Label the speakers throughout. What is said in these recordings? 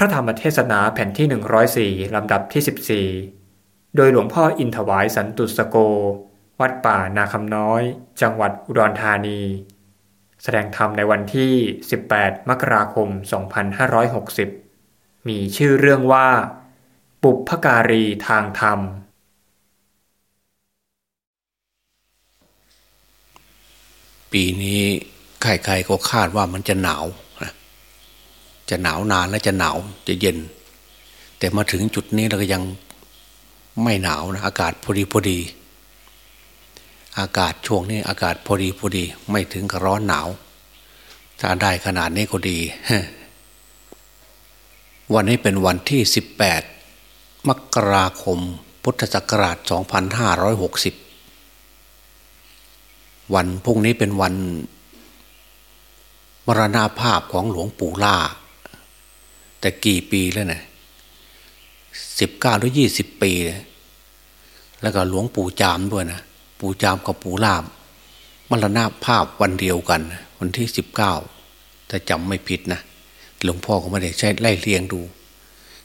Speaker 1: พระธรรมเทศนาแผ่นที่ 104 ลำดับที่ 14 โดยหลวงพ่ออินถวายสันตุสโก วัดป่านาคำน้อย จังหวัดอุดรธานี แสดงธรรมในวันที่ 18 มกราคม 2560 มีชื่อเรื่องว่า ปุพการีทางธรรม
Speaker 2: ปีนี้ใครๆก็คาดว่ามันจะหนาว จะหนาวนานและจะหนาวจะเย็น แต่มาถึงจุดนี้เราก็ยังไม่หนาวนะอากาศพอดีพอดี อากาศช่วงนี้อากาศพอดีพอดี ไม่ถึงกับร้อนหนาว ถ้าได้ขนาดนี้ก็ดี วันนี้เป็นวันที่ 18 มกราคม พุทธศักราช 2560 วันพรุ่งนี้เป็นวันมรณาภาพของหลวงปู่ล่า แต่กี่ปีแล้วนะสิบเก้าหรือยี่สิบปีแล้วก็หลวงปู่จามด้วยนะปู่จามกับปู่ลามมรณาภาพวันเดียวกัน วันที่สิบเก้าถ้าจำไม่ผิดนะหลวงพ่อก็ไม่ได้ใช้ไล่เรียงดู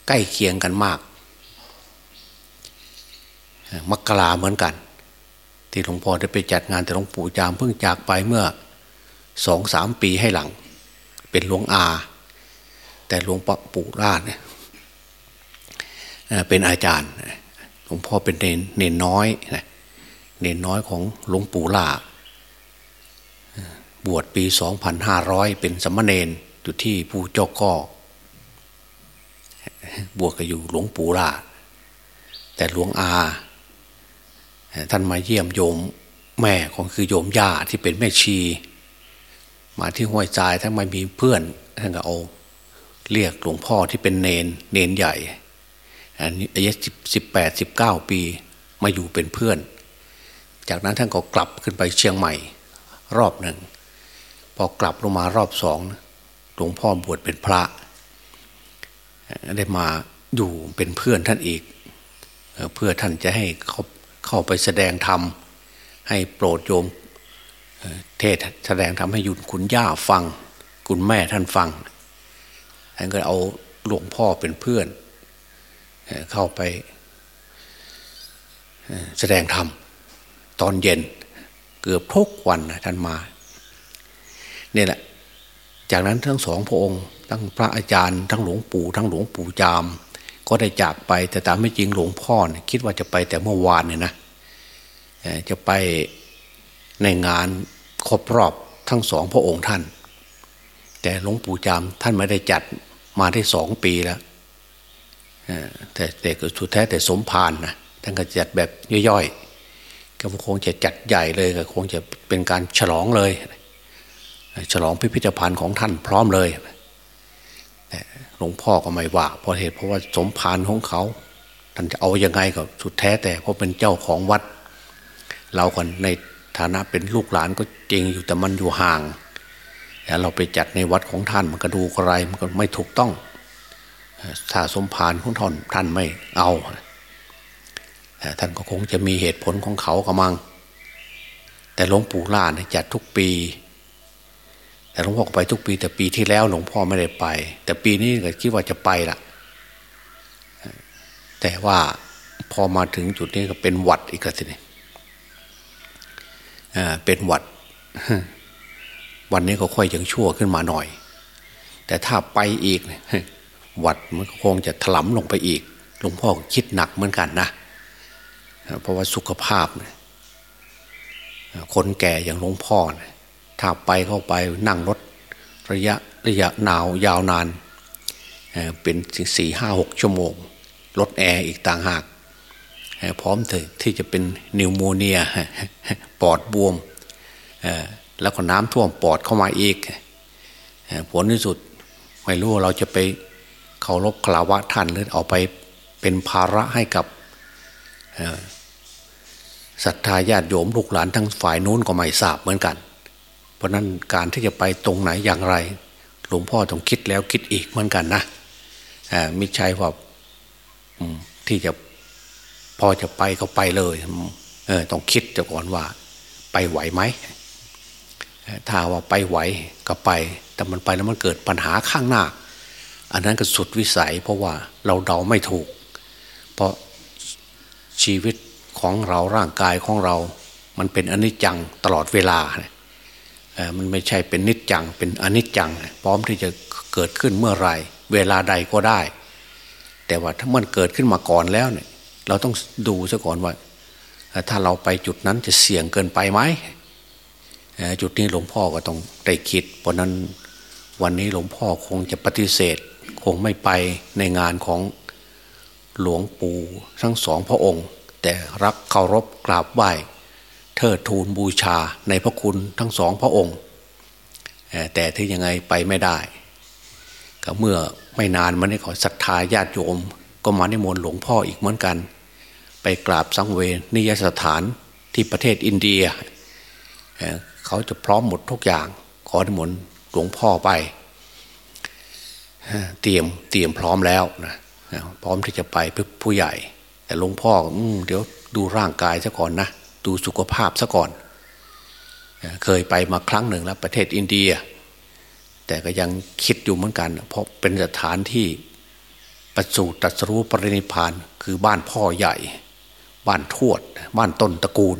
Speaker 2: ใกล้เคียงกันมากมกราเหมือนกัน ที่หลวงพ่อได้ไปจัดงานแต่หลวงปู่จามเพิ่งจากไปเมื่อสองสามปีให้หลัง เป็นหลวงอา แต่หลวงปู่ราชเนี่ยเป็นอาจารย์หลวงพ่อเป็นเนนเนนน้อยเนนน้อยของหลวงปู่ล่าบวชปีสองพันห้าร้อยเป็นสมณเณรอยู่ที่ภูเจ้าก้อบวชก็อยู่หลวงปู่ล่าแต่หลวงอา ท่านมาเยี่ยมโยมแม่ของคือโยมย่าที่เป็นแม่ชี มาที่ห้วยทรายทั้งไม่มีเพื่อนท่านก็เอา เรียกหลวงพ่อที่เป็นเนนเนนใหญ่อันนี้อายุสิบแปดสิบเก้าปีมาอยู่เป็นเพื่อน จากนั้นท่านก็กลับขึ้นไปเชียงใหม่ รอบหนึ่ง พอกลับลงมารอบสองหลวงพ่อบวชเป็นพระ ได้มาอยู่เป็นเพื่อนท่านอีก เพื่อท่านจะให้เขาเข้าไปแสดงธรรม ให้โปรดโยมเทศแสดงทำให้ยุนคุณย่าฟัง คุณแม่ท่านฟัง ท่านก็เอาหลวงพ่อเป็นเพื่อนเข้าไปแสดงธรรมตอนเย็นเกือบทุกวันท่านมาเนี่ยแหละ จากนั้นทั้งสองพระองค์ ทั้งพระอาจารย์ทั้งหลวงปู่ทั้งหลวงปู่จาม ก็ได้จากไปแต่ตามไม่จริงหลวงพ่อคิดว่าจะไปแต่เมื่อวานเนี่ยนะจะไปในงานครบรอบทั้งสองพระองค์ท่าน แต่หลวงปู่จามท่านไม่ได้จัดมาได้สองปีแล้วแต่แต่ก็สุดแท้แต่สมภารนะท่านก็จัดแบบย่อยๆก็คงจะจัดใหญ่เลยก็คงจะเป็นการฉลองเลย ฉลองพิพิธภัณฑ์ของท่านพร้อมเลยหลวงพ่อก็ไม่ว่าเพราะเหตุเพราะว่าสมภารของเขา ท่านจะเอาอยัางไงก็สุดแท้แต่เพราะเป็นเจ้าของวัด เราคนในฐานะเป็นลูกหลานก็จริงอยู่แต่มันอยู่ห่าง แต่เราไปจัดในวัดของท่านมันก็ดูอะไรมันก็ไม่ถูกต้องถ้าสมภารของท่านท่านไม่เอาท่านก็คงจะมีเหตุผลของเขากระมัง แต่หลวงปู่ล่าเนี่ยจัดทุกปี แต่หลวงพ่อไปทุกปี แต่ปีที่แล้วหลวงพ่อไม่ได้ไป แต่ปีนี้ก็คิดว่าจะไปละแต่ว่าพอมาถึงจุดนี้ก็เป็นหวัดอีกแล้วทีเป็นหวัด วันนี้ก็ค่อยยังชั่วขึ้นมาหน่อย แต่ถ้าไปอีกวัดมันคงจะถลำลงไปอีกหลวงพ่อคิดหนักเหมือนกันนะเพราะว่าสุขภาพคนแก่อย่างหลวงพ่อถ้าไปเข้าไปนั่งรถระยะระยะหนาวยาวนานเป็นสี่ห้าหกชั่วโมงรถแอร์อีกต่างหากพร้อมที่จะเป็นนิวโมเนียปอดบวม แล้วก็น้ำท่วมปอดเข้ามาอีกผลที่สุดไม่รู้เราจะไปเคารพคลาวะท่านหรือเอาไปเป็นภาระให้กับศรัทธาญาติโยมลูกหลานทั้งฝ่ายนู้นก็ไม่ทราบเหมือนกัน เพราะนั้นการที่จะไปตรงไหนอย่างไร หลวงพ่อต้องคิดแล้วคิดอีกเหมือนกันนะมิใช่ว่าที่จะพอจะไปก็ไปเลยเออต้องคิดจะก่อนว่า ไปไหวไหม ถ้าว่าไปไหวก็ไป แต่มันไปแล้วมันเกิดปัญหาข้างหน้า อันนั้นก็สุดวิสัย เพราะว่าเราเดาไม่ถูก เพราะชีวิตของเราร่างกายของเรา มันเป็นอนิจจังตลอดเวลา มันไม่ใช่เป็นนิจจัง เป็นอนิจจัง พร้อมที่จะเกิดขึ้นเมื่อไรเวลาใดก็ได้ แต่ว่าถ้ามันเกิดขึ้นมาก่อนแล้วเนี่ย เราต้องดูซะก่อนว่า ถ้าเราไปจุดนั้นจะเสี่ยงเกินไปไหม จุดนี้หลวงพ่อก็ต้องได้คิด เพราะนั้นวันนี้หลวงพ่อคงจะปฏิเสธ คงไม่ไปในงานของหลวงปู่ทั้งสองพระองค์ แต่รักเคารพกราบไหว้เทิดทูนบูชาในพระคุณทั้งสองพระองค์ แต่ที่ยังไงไปไม่ได้ ก็เมื่อไม่นานมานี้ขอศรัทธาญาติโยม ก็มาในมนหลวงพ่ออีกเหมือนกัน ไปกราบสังเวนิยสถานที่ประเทศอินเดีย เขาจะพร้อมหมดทุกอย่าง ขอในมนหลวงพ่อไป เตรียมเตรียมพร้อมแล้วนะพร้อมที่จะไปเพื่อผู้ใหญ่ แต่หลวงพ่ออเดี๋ยวดูร่างกายซะก่อนนะดูสุขภาพซะก่อน เคยไปมาครั้งหนึ่งแล้ว ประเทศอินเดีย แต่ก็ยังคิดอยู่เหมือนกัน เพราะเป็นสถานที่ประสูติตรัสรู้ปรินิพาน คือบ้านพ่อใหญ่ บ้านทวด บ้านต้นตระกูล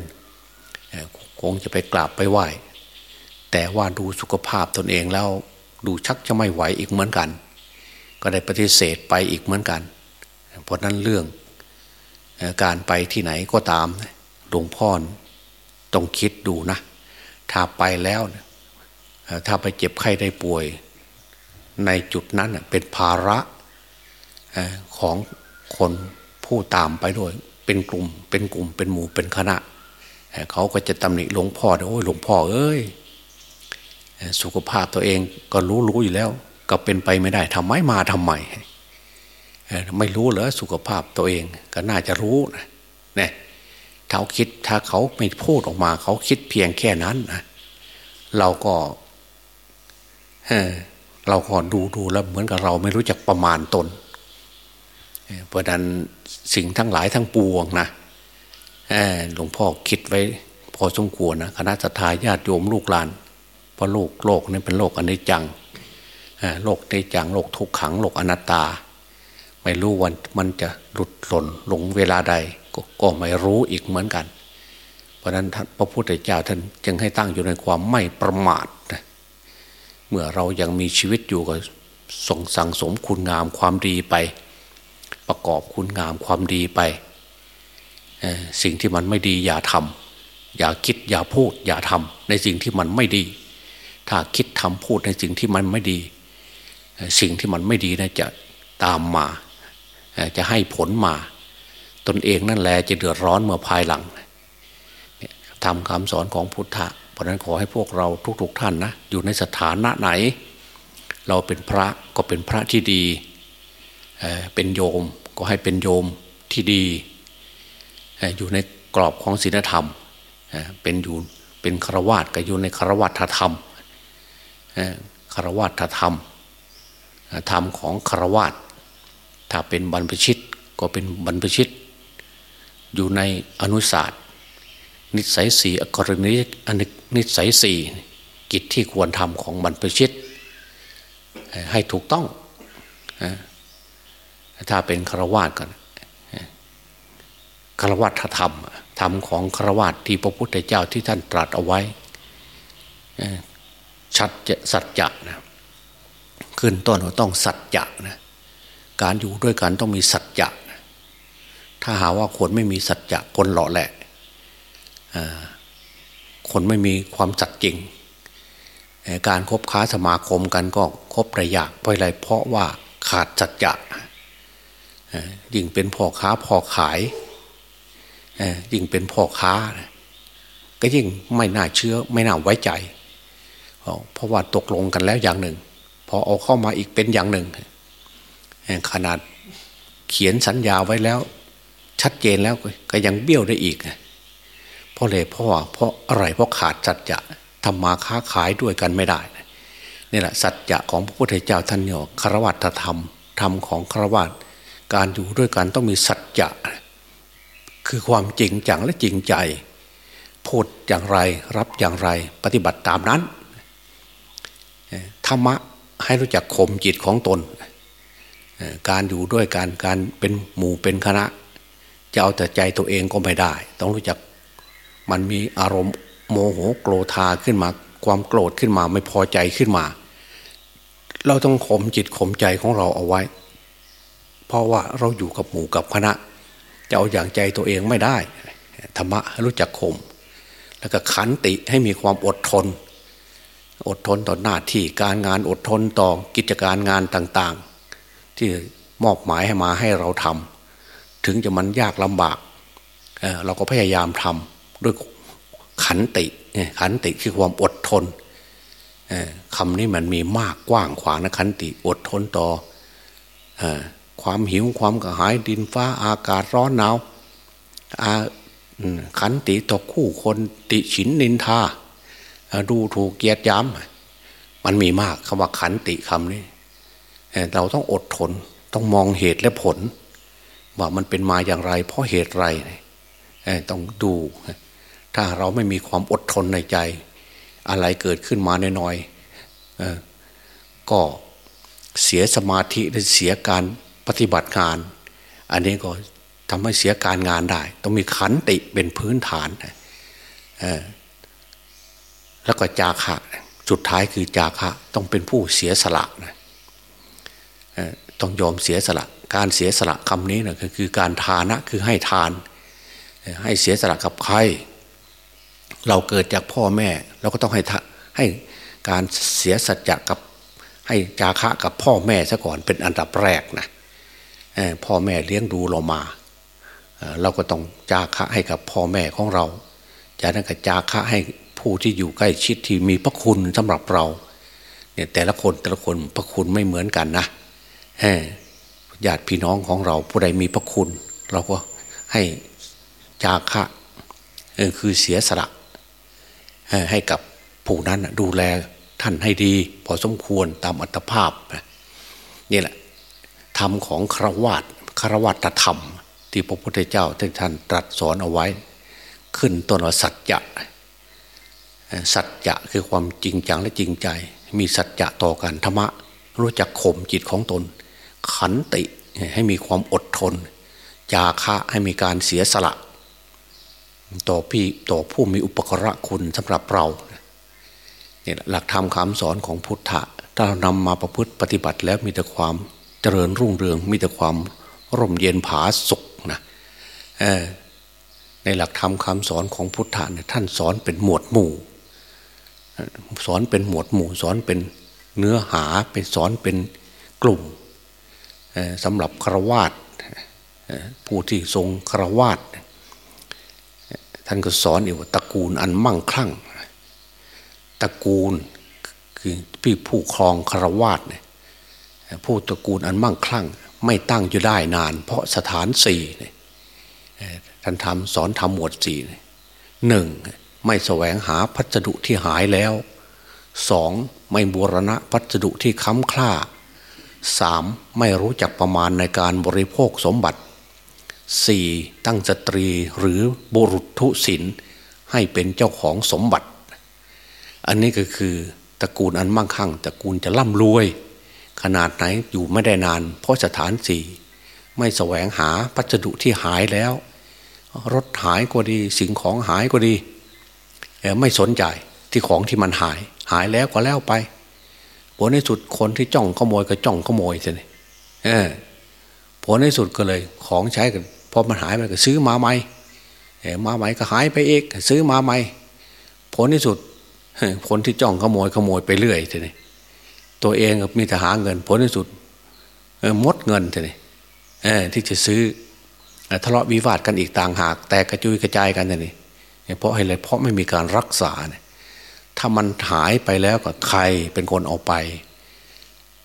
Speaker 2: ค คงจะไปกราบไปไหว้แต่ว่าดูสุขภาพตนเองแล้ว ดูชักจะไม่ไหวอีกเหมือนกัน ก็ได้ปฏิเสธไปอีกเหมือนกัน เพราะนั้นเรื่องการไปที่ไหนก็ตามหลวงพ่อต้องคิดดูนะ ถ้าไปแล้ว ถ้าไปเจ็บไข้ได้ป่วย ในจุดนั้นเป็นภาระของคนผู้ตามไปด้วย เป็นกลุ่มเป็นกลุ่มเป็นหมู่เป็นคณะ เขาก็จะตำหนิหลวงพ่อโอ้ยหลวงพ่อเอ้ยสุขภาพตัวเองก็รู้รู้อยู่แล้ว ก็เป็นไปไม่ได้ทำไมมาทำไมไม่รู้เหรอสุขภาพตัวเองก็น่าจะรู้นะเนี่ยเขาคิดถ้าเขาไม่พูดออกมา เขาคิดเพียงแค่นั้นนะเราก็เราก็ดูดูแล้วเหมือนกับเราไม่รู้จักประมาณตนเพราะนั้นสิ่งทั้งหลายทั้งปวงนะ หลวงพ่อคิดไว้พอสมควรนะคณะทาญาติโยมลูกหลาน เพราะโลกโลกนี้เป็นโลกอนิจจังโลกในจังโลกทุกขังโลกอนัตตา ไม่รู้วันมันจะหลุดหล่นหลงเวลาใดก็ไม่รู้อีกเหมือนกัน เพราะนั้นพระพุทธเจ้าท่านจึงให้ตั้งอยู่ในความไม่ประมาทเมื่อเรายังมีชีวิตอยู่ก็ส่งสั่งสมคุณงามความดีไป ประกอบคุณงามความดีไป สิ่งที่มันไม่ดีอย่าทำอย่าคิดอย่าพูด อย่าทำในสิ่งที่มันไม่ดี ถ้าคิดทำพูดในสิ่งที่มันไม่ดี สิ่งที่มันไม่ดีนะจะตามมา จะให้ผลมา ตนเองนั่นแหละจะเดือดร้อนเมื่อภายหลังทำคำสอนของพุทธะเพราะนั้นขอให้พวกเราทุกๆทท่านนะอยู่ในสถานะไหน เราเป็นพระก็เป็นพระที่ดี เป็นโยมก็ให้เป็นโยมที่ดี อยู่ในกรอบของศีลธรรมเป็นอยู่เป็นฆราวาสก็อยู่ในฆราวาสธรรมฆราวาสธรรม ธรรมของฆราวาสถ้าเป็นบรรพชิตก็เป็นบรรพชิต อยู่ในอนุศาสตร์ นิสัยสี่กรณีนิสัยสี่กิจที่ควรทำของบรรพชิต ให้ถูกต้องถ้าเป็นฆราวาสกัน ฆราวาสธรรม ธรรมของฆราวาสที่พระพุทธเจ้าที่ท่านตรัสเอาไว้ชัดจะสัจจะนะขึ้นต้นว่าต้องสัจจะนะการอยู่ด้วยกันต้องมีสัจจะถ้าหาว่าคนไม่มีสัจจะคนหล่อแหละคนไม่มีความสัจจริง การคบค้าสมาคมกันก็คบระยะเพราะอะไรเพราะว่าขาดสัจจะยิ่งเป็นพ่อค้าพ่อขาย ยิ่งเป็นพ่อค้า ก็ยิ่งไม่น่าเชื่อ ไม่น่าไว้ใจ เพราะว่าตกลงกันแล้วอย่างหนึ่ง พอเอาเข้ามาอีกเป็นอย่างหนึ่ง ขนาดเขียนสัญญาไว้แล้ว ชัดเจนแล้วก็ยังเบี้ยวได้อีกเพราะเลยเพราะว่าเพราะอะไรเพราะขาดสัจจะทำมาค้าขายด้วยกันไม่ได้นี่แหละสัจจะของพระพุทธเจ้าท่านเนี่ยคารวัตธรรมธรรมของคารวัตการอยู่ด้วยกันต้องมีสัจจะ คือความจริงจังและจริงใจ พูดอย่างไรรับอย่างไรปฏิบัติตามนั้นธรรมะให้รู้จักข่มจิตของตน การอยู่ด้วยการการเป็นหมู่เป็นคณะ จะเอาแต่ใจตัวเองก็ไม่ได้ ต้องรู้จักมันมีอารมณ์โมโหโกรธาขึ้นมา ความโกรธขึ้นมาไม่พอใจขึ้นมา เราต้องข่มจิตข่มใจของเราเอาไว้ เพราะว่าเราอยู่กับหมู่กับคณะ จะเอาอย่างใจตัวเองไม่ได้ธรรมะรู้จักข่มแล้วก็ขันติให้มีความอดทน อดทนต่อหน้าที่การงานอดทนต่อกิจการงานต่างๆ ที่มอบหมายให้มาให้เราทำถึงจะมันยากลำบากเเราก็พยายามทำด้วยขันติขันติคือความอดทนคำนี้มันมีมากกว้างขวางนะขันติอดทนต่อ ความหิวความกระหายดินฟ้าอากาศร้อนหนาวขันติต่อคู่คนติฉินนินทาดูถูกเกียรติย้ำมันมีมากคำว่าขันติคำนี้เราต้องอดทนต้องมองเหตุและผล ว่ามันเป็นมาอย่างไร เพราะเหตุไรต้องดู ถ้าเราไม่มีความอดทนในใจ อะไรเกิดขึ้นมาน้อยๆก็เสียสมาธิและเสียการ ปฏิบัติงาน อันนี้ก็ทำให้เสียการงานได้ ต้องมีขันติเป็นพื้นฐานแล้วก็จาคะสุดท้ายคือจาคะต้องเป็นผู้เสียสละนะต้องยอมเสียสละ การเสียสละคำนี้นะคือการทานะคือให้ทาน ให้เสียสละกับใคร เราเกิดจากพ่อแม่ เราก็ต้องให้ให้การเสียสัจจะกับให้จาคะกับพ่อแม่ซะก่อนเป็นอันดับแรกนะ พ่อแม่เลี้ยงดูเรามา เราก็ต้องจาคะให้กับพ่อแม่ของเรา จากนั้นก็จาคะให้ผู้ที่อยู่ใกล้ชิดที่มีพระคุณสำหรับเราเนี่ยแต่ละคนแต่ละคนพระคุณไม่เหมือนกันนะญาติพี่น้องของเราผู้ใดมีพระคุณ เราก็ให้จาคะคือเสียสละให้กับผู้นั้นดูแลท่านให้ดี พอสมควรตามอัตภาพนี่แหละ ธรรมของครวาตครวัตธรรม ที่พระพุทธเจ้าท่านตรัสสอนเอาไว้ ขึ้นต้นว่าสัจจะสัจจะคือความจริงจังและจริงใจ มีสัจจะต่อกันธรรมะ รู้จักข่มจิตของตน ขันติให้มีความอดทน จาคะให้มีการเสียสละ ต่อพี่ต่อผู้มีอุปกระคุณสำหรับเราเนี่ยหลักธรรมคำสอนของพุทธะถ้าเรานำมาประพฤติปฏิบัติแล้วมีแต่ความ เจริญรุ่งเรืองมีแต่ความร่มเย็นผาสุกนะในหลักธรรมคำสอนของพุทธะเนี่ยท่านสอนเป็นหมวดหมู่ สอนเป็นหมวดหมู่ สอนเป็นเนื้อหาเป็นสอนเป็นกลุ่มสำหรับครวาตผู้ที่ทรงครวาตท่านก็สอนอยู่ว่าตระกูลอันมั่งคั่งตระกูลคือพี่ผู้ครองครวาตเนี่ย ผู้ตระกูลอันมั่งคั่ง ไม่ตั้งอยู่ได้นาน เพราะสถานสี่ท่านทำสอนทำหมวดสี่หนึ่งไม่แสวงหาพัสดุที่หายแล้วสองไม่บูรณะพัสดุที่ค้ำคล้าสามไม่รู้จักประมาณในการบริโภคสมบัติสี่ตั้งสตรีหรือบุรุษทุศินให้เป็นเจ้าของสมบัติ อันนี้ก็คือตระกูลอันมั่งคั่งตระกูลจะร่ำรวย ขนาดไหนอยู่ไม่ได้นาน เพราะสถานสี่ไม่แสวงหาพัสดุที่หายแล้ว รถหายก็ดีสิ่งของหายก็ดี ไม่สนใจที่ของที่มันหาย หายแล้วก็แล้วไปผลในสุดคนที่จ้องขโมยก็จ้องขโมยสิเออผลในสุดก็เลยของใช้กันพอมันหายไปก็ซื้อมาใหม่มาใหม่ก็หายไปเอกซื้อมาใหม่ผลในสุดคนที่จ้องขโมยขโมยไปเรื่อยทีนี้ ตัวเองมีแต่หาเงินผลที่สุดมดเงินเลยที่จะซื้อทะเลาะวิวาทกันอีกต่างหาก แต่กระจุยกระจายกันนี่เพราะอะไรเพราะไม่มีการรักษาเนี่ยถ้ามันหายไปแล้วก็ใครเป็นคนเอาไป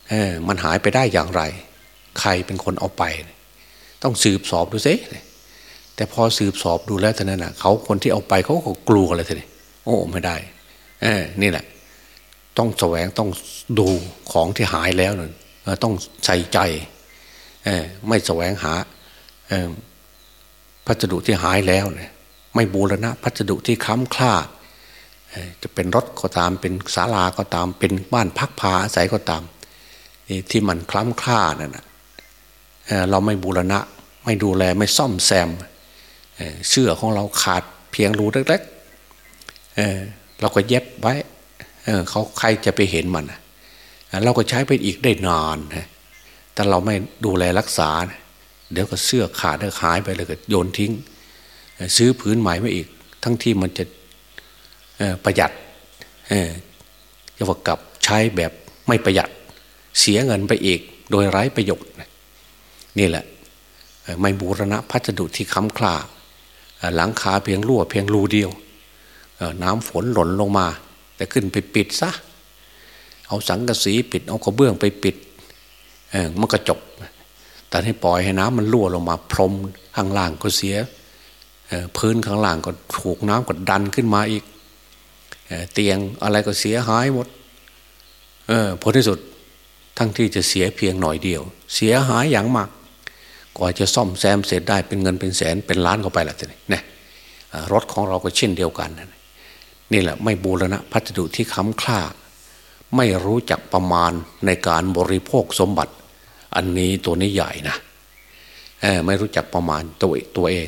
Speaker 2: เออมันหายไปได้อย่างไร ใครเป็นคนเอาไป ต้องสืบสอบดูซิแต่พอสืบสอบดูแล้วท่านั้นนะเขาคนที่เอาไปเขาก็กลัวเลยทีนี้โอ้ไม่ได้ เออนี่แหละ ต้องแสวงต้องดูของที่หายแล้วนั่นต้องใส่ใจไม่แสวงหาพัสดุที่หายแล้วเนี่ยไม่บูรณะพัสดุที่ค้ำคล้าจะเป็นรถก็ตามเป็นศาลาก็ตาม เป็นบ้านพักพาอาศัยก็ตามที่มันคล้ำคล้านั่นเราไม่บูรณะ ไม่ดูแลไม่ซ่อมแซมเสื้อของเราขาดเพียงรูเล็กๆเราก็เย็บไว้ เขาใครจะไปเห็นมันเราก็ใช้ไปอีกได้นานแต่เราไม่ดูแลรักษา เดี๋ยวก็เสื้อขาดเดี๋ยวหายไปเลยก็โยนทิ้ง ซื้อผืนใหม่มาอีก ทั้งที่มันจะประหยัดจะว่ากับใช้แบบไม่ประหยัด เสียเงินไปอีก โดยไร้ประโยชน์นี่แหละ ไม่บูรณะพัสดุที่ค้ำคลาหลังคาเพียงรั่วเพียงรูเดียว น้ำฝนหล่นลงมา แต่ขึ้นไปปิดซะ เอาสังกะสีปิด เอากระเบื้องไปปิดมันก็จบ แต่ให้ปล่อยให้น้ำมันรั่วลงมาพรมข้างล่างก็เสียพื้นข้างล่างก็ถูกน้ำกดดันขึ้นมาอีกเตียงอะไรก็เสียหายหมดเออผลที่สุดทั้งที่จะเสียเพียงหน่อยเดียว เสียหายอย่างมากกว่าจะซ่อมแซมเสร็จได้เป็นเงินเป็นแสนเป็นล้านเข้าไปละทีนี้นะรถของเราก็เช่นเดียวกันนี่ นี่แหละไม่บูรณะพัสดุที่ค้ำคล้าไม่รู้จักประมาณในการบริโภคสมบัติ อันนี้ตัวนี้ใหญ่นะไม่รู้จักประมาณตัวตัวเอง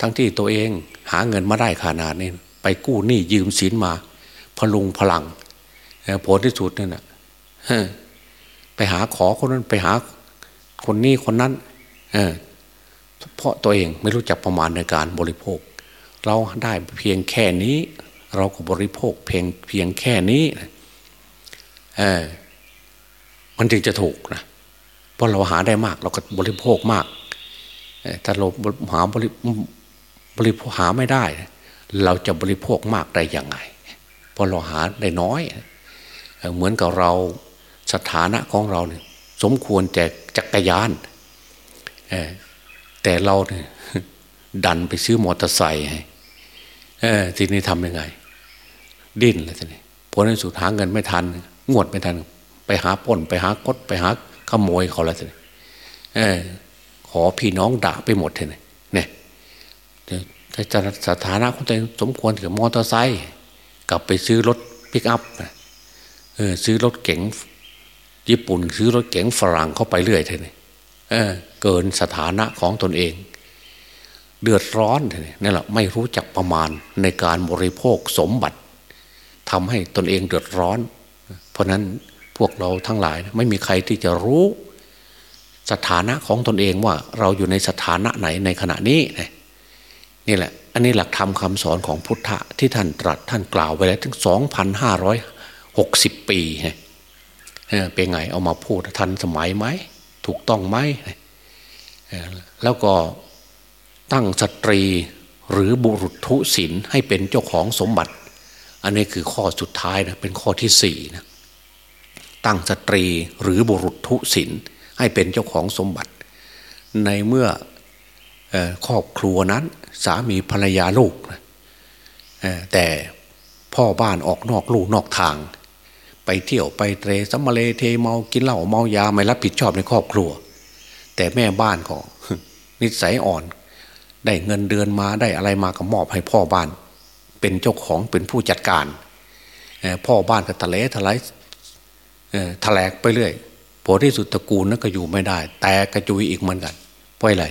Speaker 2: ทั้งที่ตัวเองหาเงินมาได้ขนาดนี้ไปกู้หนี้ยืมสินมา พลุงพลังผลที่สุดนั่นนะไปหาขอคนนั้นไปหาคนนี้คนนั้นเพราะตัวเองไม่รู้จักประมาณในการบริโภค เราได้เพียงแค่นี้ เราก็บริโภคเพียงเพียงแค่นี้เออมันจึงจะถูกนะเพราะเราหาได้มาก เราก็บริโภคมากถ้าเราหาบริบริโภคหาไม่ได้ เราจะบริโภคมากได้ยังไงเพราะเราหาได้น้อย เหมือนกับเราสถานะของเราเนี่ยสมควรแจกจักรยานแต่เราเนี่ยดันไปซื้อมอเตอร์ไซค์ทีนี้ทำยังไง ดิ้นเลยทีนี้ผลในสุดหาเงินไม่ทัน งวดไม่ทัน ไปหาป่นไปหากดไปหาขโมยเขาแล้วทีนี้ขอพี่น้องด่าไปหมดทีนี้เนี่ยจะสถานะของตัวเองสมควรกับมอเตอร์ไซค์กลับไปซื้อรถปิกอัพเออซื้อรถเก๋งญี่ปุ่น ซื้อรถเก๋งฝรั่งเข้าไปเรื่อยทีนี้เออเกินสถานะของตนเอง เดือดร้อนนี่แหละไม่รู้จักประมาณในการบริโภคสมบัติ ทำให้ตนเองเดือดร้อน เพราะนั้นพวกเราทั้งหลายไม่มีใครที่จะรู้สถานะของตนเองว่าเราอยู่ในสถานะไหนในขณะนี้นี่แหละ อันนี้หลักธรรมคาสอนของพุทธะที่ท่านตรัสท่านกล่าวไว้แล้วถึงสองพันห้าร้อยหกสิบปีเป็นไงเอามาพูดทันสมัยไหม ถูกต้องไหม แล้วก็ตั้งสตรีหรือบุรุษทุศินให้เป็นเจ้าของสมบัติ อันนี้คือข้อสุดท้ายนะเป็นข้อที่สี่นะตั้งสตรีหรือบุรุษทุศินให้เป็นเจ้าของสมบัติ ในเมื่อครอบครัวนั้น สามีภรรยาลูกแต่พ่อบ้านออกนอกลูกนอกทาง ไปเที่ยวไปเตรสัมมาเลเทเมากินเหล้าเมายาไม่รับผิดชอบในครอบครัว แต่แม่บ้านก็นิสัยอ่อน ได้เงินเดือนมาได้อะไรมาก็มอบให้พ่อบ้าน เป็นเจ้าของเป็นผู้จัดการ พ่อบ้านก็ทะเลทลายทะแลกไปเรื่อยผลที่สุดตระกูลนั้นก็อยู่ไม่ได้ แต่กระจุยอีกเหมือนกันเพราะอะไร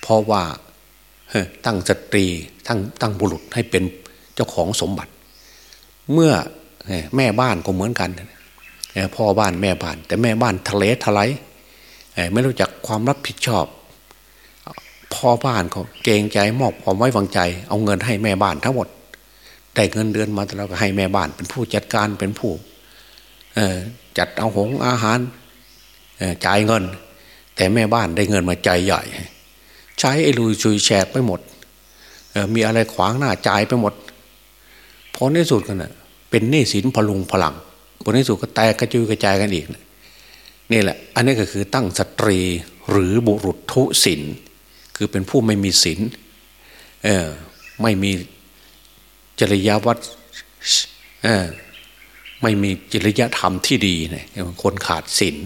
Speaker 2: เพราะว่าตั้งสตรีตั้งตั้งบุรุษให้เป็นเจ้าของสมบัติ เมื่อแม่บ้านก็เหมือนกันพ่อบ้านแม่บ้าน แต่แม่บ้านทะเลทลายไม่รู้จักความรับผิดชอบ พ่อบ้านเขาเกรงใจมอบความไว้วางใจ เอาเงินให้แม่บ้านทั้งหมด ได้เงินเดือนมาแล้วก็ให้แม่บ้าน เป็นผู้จัดการเป็นผู้จัดเอาหงอาหารจ่ายเงิน แต่แม่บ้านได้เงินมาใจใหญ่ ใช้ไอ้ลุยชุยแฉกไปหมดมีอะไรขวางหน้าจ่ายไปหมดพอในสุดกันนะเป็นหนี้สินพลุงพลังผลในสุดก็แตกกระจุยกระจายกันอีกนี่แหละ อันนี้ก็คือตั้งสตรีหรือบุรุษทุศินคือเป็นผู้ไม่มีศินเออไม่มี จริยวัตรไม่มีจริยธรรมที่ดีเนี่ยคนขาดศิน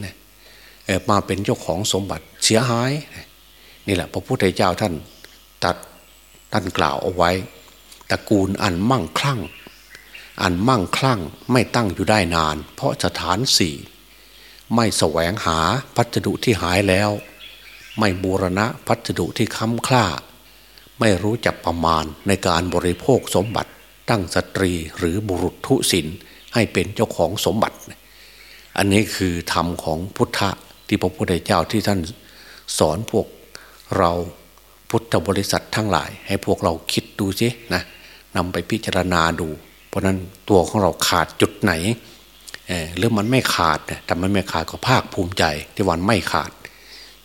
Speaker 2: เออมาเป็นเจ้าของสมบัติเสียหายนี่แหละ พระพุทธเจ้าท่านตัดท่านกล่าวเอาไว้ตระกูลอันมั่งคลั่ง อันมั่งคลั่งไม่ตั้งอยู่ได้นาน เพราะสถานสี่ไม่แสวงหาพัสดุที่หายแล้ว ไม่บูรณะพัสดุที่ค้ำคล้าไม่รู้จักประมาณในการบริโภคสมบัติ ตั้งสตรีหรือบุรุษทุศินให้เป็นเจ้าของสมบัติ อันนี้คือธรรมของพุทธะที่พระพุทธเจ้าที่ท่านสอนพวกเราพุทธบริษัททั้งหลาย ให้พวกเราคิดดูสินะนำไปพิจารณาดู เพราะนั้นตัวของเราขาดจุดไหนหรือมันไม่ขาดแต่มันไม่ขาดก็ภาคภูมิใจที่วันไม่ขาด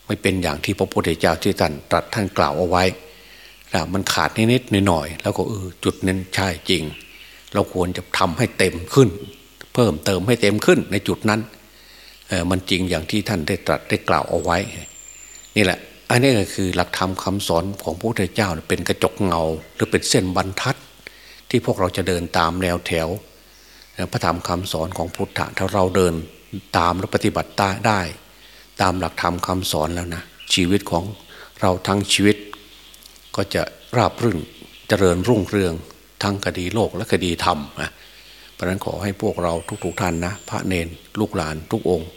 Speaker 2: ไม่เป็นอย่างที่พระพุทธเจ้าที่ท่านตรัสท่านกล่าวเอาไว้ แล้วมันขาดนิดๆหน่อยๆแล้วก็เออจุดนั้นใช่จริง เราควรจะทำให้เต็มขึ้น เพิ่มเติมให้เต็มขึ้นในจุดนั้นเออมันจริงอย่างที่ท่านได้ตรัสได้กล่าวเอาไว้ นี่แหละ อันนี้ก็คือหลักธรรมคาสอนของพระพุทธเจ้าเป็นกระจกเงา หรือเป็นเส้นบรรทัด ที่พวกเราจะเดินตามแนวแถวพระธรรมคำสอนของพุทธะถ้าเราเดินตามและปฏิบัติตได้ ตามหลักธรรมคาสอนแล้วนะชีวิตของเราทั้งชีวิต ก็จะราบรื่นเจริญรุ่งเรืองทั้งคดีโลกและคดีธรรมนะเพราะนั้นขอให้พวกเราทุกๆท่านนะ พระเนนลูกหลานทุกองค์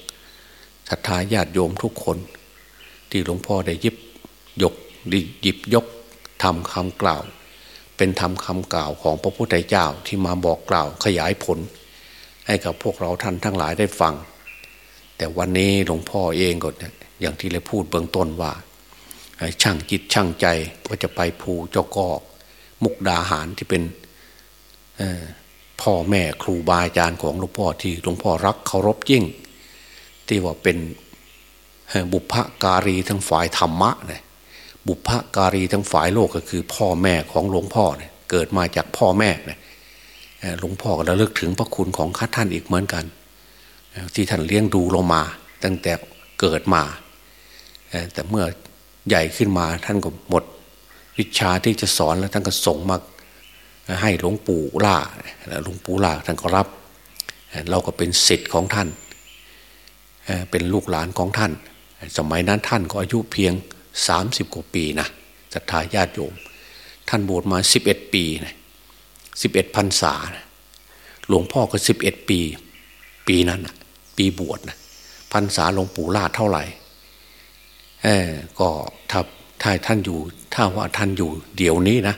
Speaker 2: ศรัทธาญาติโยมทุกคน ที่หลวงพ่อได้ยิบยกหยิบยกทำคำกล่าว เป็นธรรมคำกล่าวของพระพุทธเจ้าที่มาบอกกล่าวขยายผล ให้กับพวกเราท่านทั้งหลายได้ฟัง แต่วันนี้หลวงพ่อเองก็อย่างที่เราพูดเบื้องต้นว่า ช่างจิตช่างใจว่าจะไปภูเจ้ากอกมุกดาหารที่เป็นพ่อแม่ครูบาอาจารย์ของหลวงพ่อที่หลวงพ่อรักเคารพยิ่ง ที่ว่าเป็นบุพการีทั้งฝ่ายธรรมะเนี่ยบุพการีทั้งฝ่ายโลกก็คือพ่อแม่ของหลวงพ่อเนี่ยเกิดมาจากพ่อแม่เนี่ยหลวงพ่อก็ระลึกถึงพระคุณของข้าท่านอีกเหมือนกัน ที่ท่านเลี้ยงดูเรามา ตั้งแต่เกิดมา แต่เมื่อ ใหญ่ขึ้นมาท่านก็หมด วิชาที่จะสอนแล้วท่านก็ส่งมาให้หลวงปู่ล่าหลวงปู่ล่าท่านก็รับ เราก็เป็นสิทธิ์ของท่าน เป็นลูกหลานของท่าน สมัยนั้นท่านก็อายุเพียงสามสิบกว่าปีนะศรัทธาญาติโยม ท่านบวชมาสิบเอ็ดปีนะสิบเอ็ดพรรษา หลวงพ่อก็สิบเอ็ดปี ปีนั้นนะปีบวชนะพรรษาหลวงปู่ลาดเท่าไหร่ เออก็ถ้าถ้าท่านอยู่ ถ้าว่าท่านอยู่เดี๋ยวนี้นะ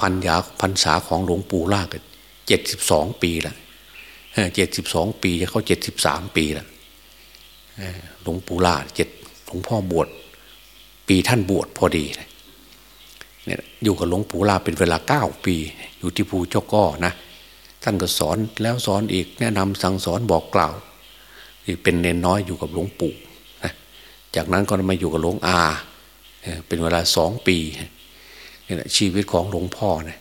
Speaker 2: พันยาพรรษาของหลวงปู่ล่าก็เจ็ดสิบสองปีละเจ็ดสิบสองปีจะเขาเจ็ดสิบสามปีละหลวงปู่ล่าเจ็ดหลวงพ่อบวชปีท่านบวชพอดีเนี่ยอยู่กับหลวงปู่ล่าเป็นเวลาเก้าปี อยู่ที่ภูเจ้าก้อนะท่านก็สอนแล้วสอนอีกแนะนำสั่งสอนบอกกล่าวที่เป็นเนนน้อยอยู่กับหลวงปู่ จากนั้นก็มาอยู่กับหลวงอา เป็นเวลาสองปีนี่แหละชีวิตของหลวงพ่อเนี่ย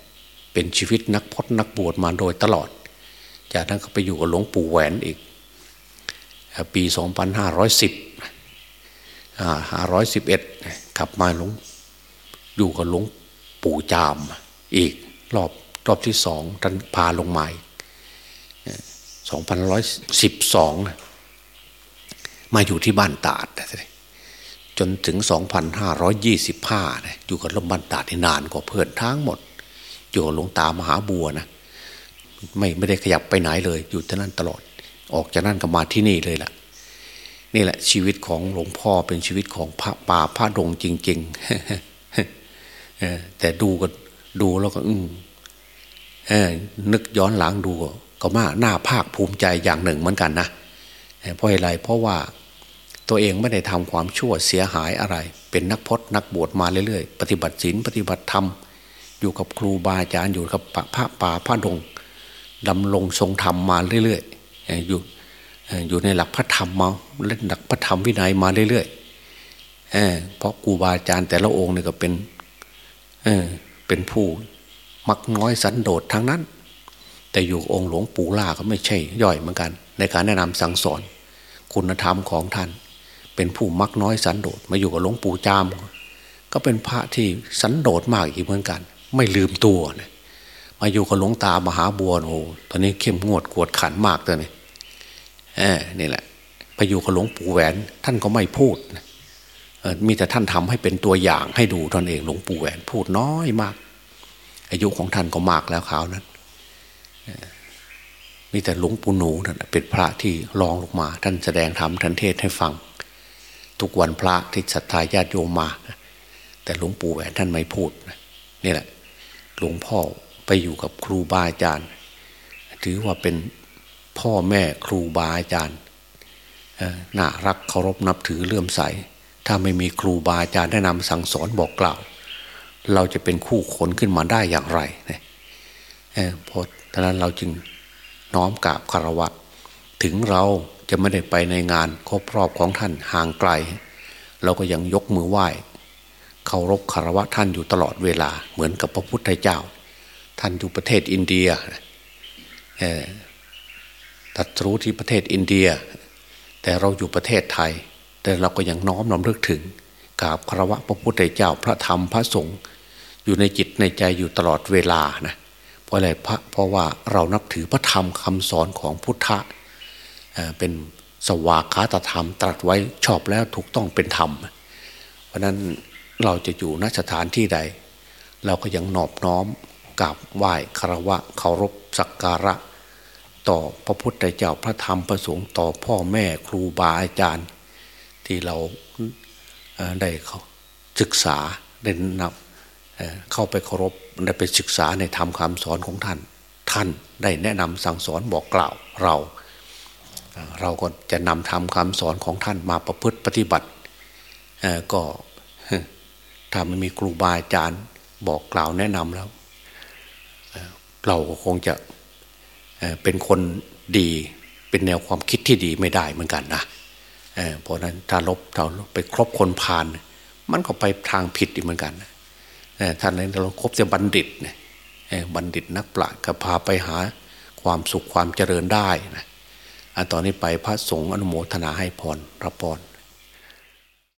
Speaker 2: เป็นชีวิตนักพจนักบวชมาโดยตลอด จากนั้นก็ไปอยู่กับหลวงปู่แหวนอีก ปีสองพันห้าร้อยสิบห้าร้อยสิบเอ็ดกลับมาหลวงอยู่กับหลวงปู่จามอีกรอบรอบที่สองท่านพาลงมาสองพันร้อยสิบสองมาอยู่ที่บ้านตาด จนถึงสองพันห้าร้อยยี่สิบห้าอยู่กับลมบ้านตาดนานกว่าเพื่อนทั้งหมด อยู่กับหลวงตามหาบัวนะไม่ไม่ได้ขยับไปไหนเลย อยู่ที่นั่นตลอด ออกจากนั่นก็มาที่นี่เลยล่ะนี่แหละ ชีวิตของหลวงพ่อเป็นชีวิตของพระป่าพระดงจริงๆแต่ดูก็ดูแล้วก็อืนึกย้อนหลังดูก็มาหน้าภาคภูมิใจอย่างหนึ่งเหมือนกันนะเพราะอะไรเพราะว่า ตัวเองไม่ได้ทำความชั่วเสียหายอะไร เป็นนักพจนักบวชมาเรื่อยๆ ปฏิบัติศีลปฏิบัติธรรม อยู่กับครูบาอาจารย์อยู่กับพระป่าพระดงดำรงทรงธรรมมาเรื่อยๆอยู่อยู่ในหลักพระธรรมมาเล่นหลักพระธรรมวินัยมาเรื่อยๆเพราะครูบาอาจารย์แต่ละองค์เนี่ยก็เป็นเเป็นผู้มักน้อยสันโดษทั้งนั้น แต่อยู่องค์หลวงปู่ล่าก็ไม่ใช่ย่อยเหมือนกัน ในการแนะนำสั่งสอนคุณธรรมของท่าน เป็นผู้มักน้อยสันโดษมาอยู่กับหลวงปู่จาม ก็เป็นพระที่สันโดษมากอีกเหมือนกัน ไม่ลืมตัวเนี่ยมาอยู่กับหลวงตามหาบัวโอ้ตอนนี้เข้มงวดกวดขันมากเลยนี่เออนี่แหละไปอยู่กับหลวงปู่แหวน ท่านก็ไม่พูดมีแต่ท่านทำให้เป็นตัวอย่างให้ดูตนเองหลวงปู่แหวนพูดน้อยมาก อายุของท่านก็มากแล้วขาวนั้นมีแต่หลวงปู่หนูนั่นเป็นพระที่รองลงมา ท่านแสดงธรรมท่านเทศให้ฟัง ทุกวันพระที่ศรัทธาญาติโยมมา แต่หลวงปู่แหวนท่านไม่พูดนี่แหละ หลวงพ่อไปอยู่กับครูบาอาจารย์ ถือว่าเป็นพ่อแม่ครูบาอาจารย์น่ารักเคารพนับถือเลื่อมใส ถ้าไม่มีครูบาอาจารย์แนะนำสั่งสอนบอกกล่าว เราจะเป็นคู่ขนขึ้นมาได้อย่างไรเนี่ยเพราะฉะนั้นเราจึงน้อมกราบคารวะ ถึงเรา จะไม่ได้ไปในงานครบรอบของท่านห่างไกล เราก็ยังยกมือไหว้เคารพคารวะท่านอยู่ตลอดเวลาเหมือนกับพระพุทธเจ้า ท่านอยู่ประเทศอินเดียตัดรู้ที่ประเทศอินเดีย แต่เราอยู่ประเทศไทย แต่เราก็ยังน้อมนำลึกถึงกราบคารวะพระพุทธเจ้าพระธรรมพระสงฆ์อยู่ในจิตในใจอยู่ตลอดเวลานะเพราะอะไรพระเพราะว่าเรานับถือพระธรรมคำสอนของพุทธะ เป็นสวากขาตธรรม ตรัสไว้ชอบแล้วถูกต้องเป็นธรรม เพราะนั้นเราจะอยู่ณสถานที่ใด เราก็ยังนอบน้อมกราบไหว้คารวะเคารพสักการะ ต่อพระพุทธเจ้าพระธรรมพระสงฆ์ต่อพ่อแม่ครูบาอาจารย์ ที่เราได้เขาศึกษาได้นำเข้าไปเคารพได้ไปศึกษาในธรรมคำสอนของท่าน ท่านได้แนะนำสั่งสอนบอกกล่าวเรา เราก็จะนำทำคำสอนของท่านมาประพฤติปฏิบัติก็ถ้าไม่มีครูบาอาจารย์บอกกล่าวแนะนำแล้ว เราก็คงจะเป็นคนดีเป็นแนวความคิดที่ดีไม่ได้เหมือนกันนะเพราะนั้นถ้าลบเราไปครบคนพาลมันก็ไปทางผิดอีกเหมือนกันท่านนั้นเราครบจะบัณฑิตเนี่ยบัณฑิตนักปราชญ์ก็พาไปหาความสุขความเจริญได้นะ อันตอนนี้ไปพระสงฆ์อนุโมทนาให้พรรับพร